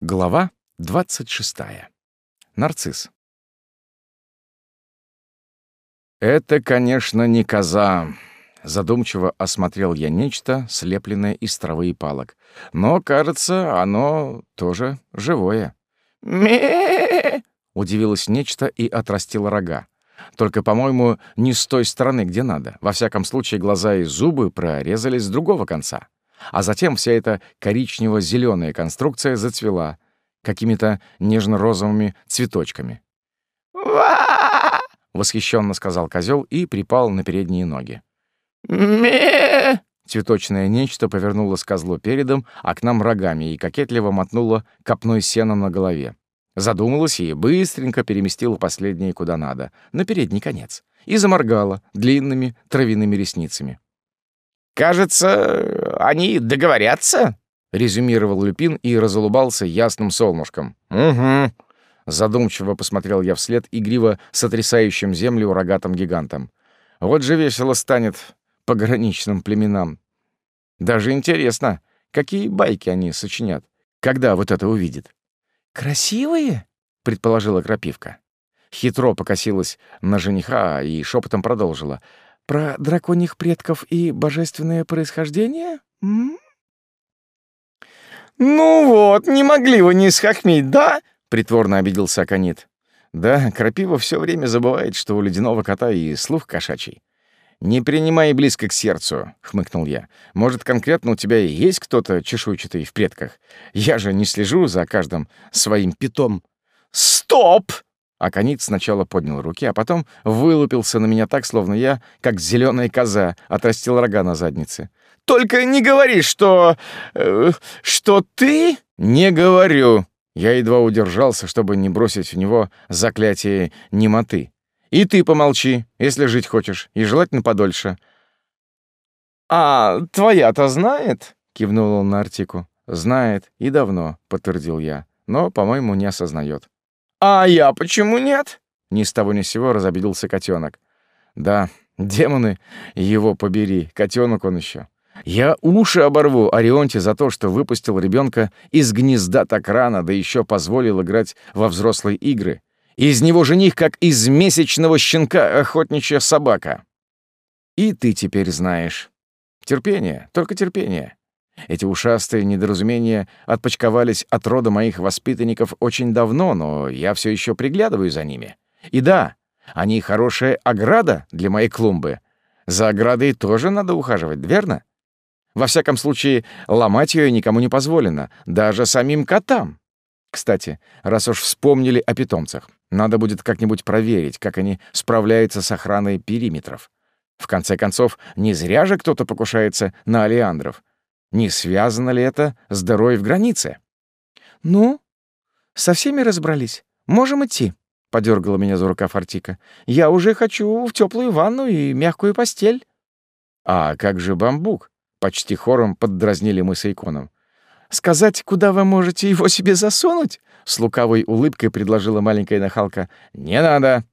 Глава 26. Нарцисс. «Это, конечно, не коза», — задумчиво осмотрел я нечто, слепленное из травы и палок. «Но, кажется, оно тоже живое». ме удивилось нечто и отрастило рога. Только, по-моему, не с той стороны, где надо. Во всяком случае, глаза и зубы прорезались с другого конца. А затем вся эта коричнево зеленая конструкция зацвела какими-то нежно-розовыми цветочками. «Ва!» — восхищенно сказал козел и припал на передние ноги. ме Цветочное нечто повернуло с козлу передом, а к нам рогами и кокетливо мотнуло копной сена на голове. Задумалась и быстренько переместила последнее куда надо, на передний конец, и заморгала длинными травяными ресницами. «Кажется, они договорятся?» — резюмировал Люпин и разулыбался ясным солнышком. «Угу». Задумчиво посмотрел я вслед игриво сотрясающим землю рогатым гигантом. Вот же весело станет пограничным племенам. Даже интересно, какие байки они сочинят, когда вот это увидит. «Красивые?» — предположила Крапивка. Хитро покосилась на жениха и шепотом продолжила. Про драконьих предков и божественное происхождение? М? «Ну вот, не могли вы не схохмить, да?» — притворно обиделся Аконит. Да, Крапива все время забывает, что у ледяного кота и слух кошачий. «Не принимай близко к сердцу», — хмыкнул я. «Может, конкретно у тебя и есть кто-то чешуйчатый в предках? Я же не слежу за каждым своим питом». «Стоп!» А конец сначала поднял руки, а потом вылупился на меня так, словно я, как зеленая коза, отрастил рога на заднице. «Только не говори, что... Э, что ты...» «Не говорю!» Я едва удержался, чтобы не бросить в него заклятие немоты. «И ты помолчи, если жить хочешь, и желательно подольше». «А твоя-то знает?» — кивнул он на Артику. «Знает, и давно», — подтвердил я, но, по-моему, не осознает. «А я почему нет?» Ни с того ни с сего разобиделся котенок. «Да, демоны, его побери, котенок он еще. Я уши оборву Орионте за то, что выпустил ребенка из гнезда так рано, да еще позволил играть во взрослые игры. Из него жених, как из месячного щенка охотничья собака. И ты теперь знаешь. Терпение, только терпение. Эти ушастые недоразумения отпочковались от рода моих воспитанников очень давно, но я все еще приглядываю за ними. И да, они хорошая ограда для моей клумбы. За оградой тоже надо ухаживать, верно? Во всяком случае, ломать ее никому не позволено, даже самим котам. Кстати, раз уж вспомнили о питомцах, надо будет как-нибудь проверить, как они справляются с охраной периметров. В конце концов, не зря же кто-то покушается на алиандров. Не связано ли это с дырой в границе? «Ну, со всеми разобрались. Можем идти», — подергала меня за рукав Артика. «Я уже хочу в теплую ванну и мягкую постель». «А как же бамбук?» — почти хором поддразнили мы с Иконом. «Сказать, куда вы можете его себе засунуть?» — с лукавой улыбкой предложила маленькая нахалка. «Не надо!»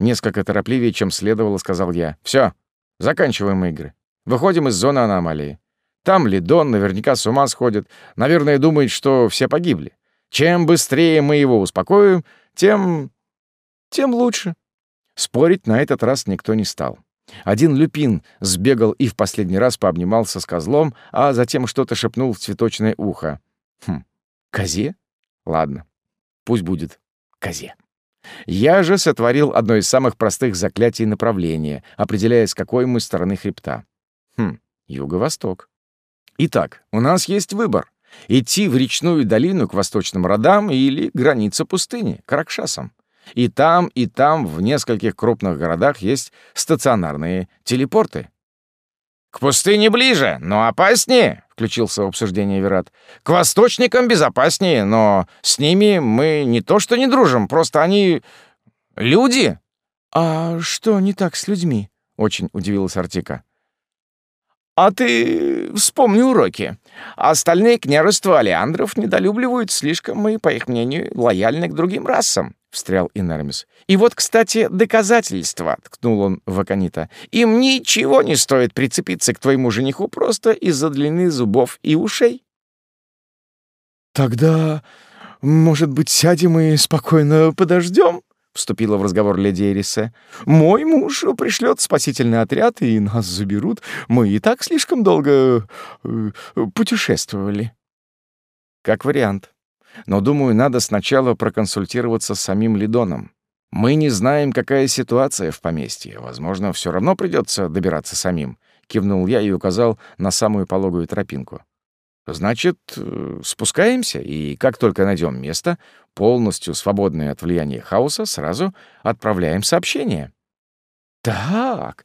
Несколько торопливее, чем следовало, сказал я. Все, заканчиваем игры. Выходим из зоны аномалии. Там Лидон наверняка с ума сходит. Наверное, думает, что все погибли. Чем быстрее мы его успокоим, тем... тем лучше. Спорить на этот раз никто не стал. Один люпин сбегал и в последний раз пообнимался с козлом, а затем что-то шепнул в цветочное ухо. Хм, козе? Ладно, пусть будет козе. Я же сотворил одно из самых простых заклятий направления, определяя, с какой мы стороны хребта. Хм, юго-восток. Итак, у нас есть выбор — идти в речную долину к восточным родам или граница пустыни, к Ракшасам. И там, и там, в нескольких крупных городах есть стационарные телепорты. «К пустыне ближе, но опаснее», — включился в обсуждение Верат. «К восточникам безопаснее, но с ними мы не то что не дружим, просто они... люди». «А что не так с людьми?» — очень удивилась Артика. «А ты вспомни уроки. Остальные княжества Алиандров недолюбливают слишком мы, по их мнению, лояльны к другим расам», — встрял Инермис. «И вот, кстати, доказательства», — ткнул он в Аконита. «Им ничего не стоит прицепиться к твоему жениху просто из-за длины зубов и ушей». «Тогда, может быть, сядем и спокойно подождем?» — вступила в разговор леди Эрисе. «Мой муж пришлет спасительный отряд, и нас заберут. Мы и так слишком долго э, путешествовали». «Как вариант. Но, думаю, надо сначала проконсультироваться с самим Лидоном. Мы не знаем, какая ситуация в поместье. Возможно, все равно придется добираться самим», — кивнул я и указал на самую пологую тропинку. Значит, э, спускаемся, и как только найдем место, полностью свободное от влияния хаоса, сразу отправляем сообщение. «Так,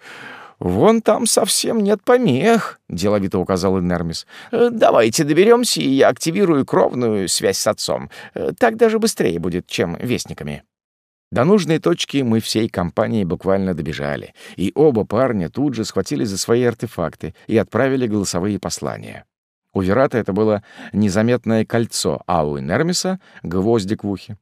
вон там совсем нет помех», — деловито указал Инермис. «Э, «Давайте доберемся, и я активирую кровную связь с отцом. Э, так даже быстрее будет, чем вестниками». До нужной точки мы всей компанией буквально добежали, и оба парня тут же схватились за свои артефакты и отправили голосовые послания. У Верата это было незаметное кольцо, а у Инермиса — гвоздик в ухе.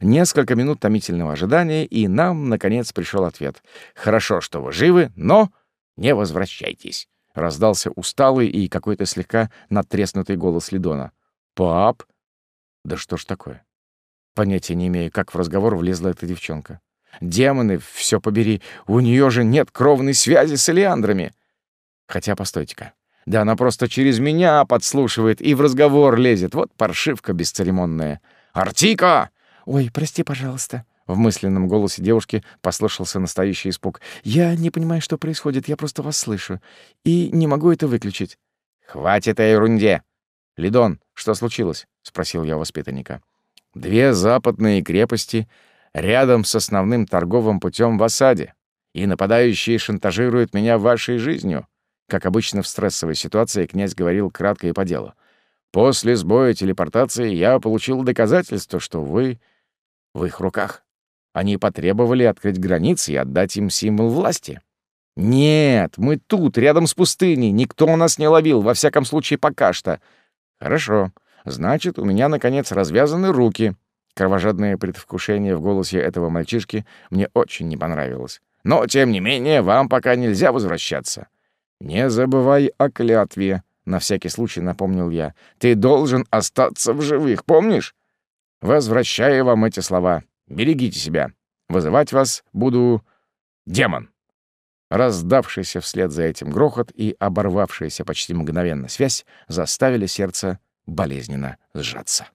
Несколько минут томительного ожидания, и нам, наконец, пришел ответ. «Хорошо, что вы живы, но не возвращайтесь», — раздался усталый и какой-то слегка надтреснутый голос Лидона. «Пап?» «Да что ж такое?» Понятия не имею, как в разговор влезла эта девчонка. «Демоны, все побери, у нее же нет кровной связи с Элеандрами!» Хотя, постойте-ка, да она просто через меня подслушивает и в разговор лезет. Вот паршивка бесцеремонная. «Артика!» «Ой, прости, пожалуйста». В мысленном голосе девушки послышался настоящий испуг. «Я не понимаю, что происходит, я просто вас слышу. И не могу это выключить». «Хватит о ерунде!» «Лидон, что случилось?» — спросил я воспитанника. «Две западные крепости рядом с основным торговым путем в осаде, и нападающие шантажируют меня вашей жизнью. Как обычно в стрессовой ситуации, князь говорил кратко и по делу. «После сбоя телепортации я получил доказательство, что вы в их руках. Они потребовали открыть границы и отдать им символ власти». «Нет, мы тут, рядом с пустыней. Никто нас не ловил, во всяком случае, пока что». «Хорошо. Значит, у меня, наконец, развязаны руки». Кровожадное предвкушение в голосе этого мальчишки мне очень не понравилось. «Но, тем не менее, вам пока нельзя возвращаться. «Не забывай о клятве», — на всякий случай напомнил я. «Ты должен остаться в живых, помнишь? Возвращаю вам эти слова. Берегите себя. Вызывать вас буду... демон». Раздавшийся вслед за этим грохот и оборвавшаяся почти мгновенно связь заставили сердце болезненно сжаться.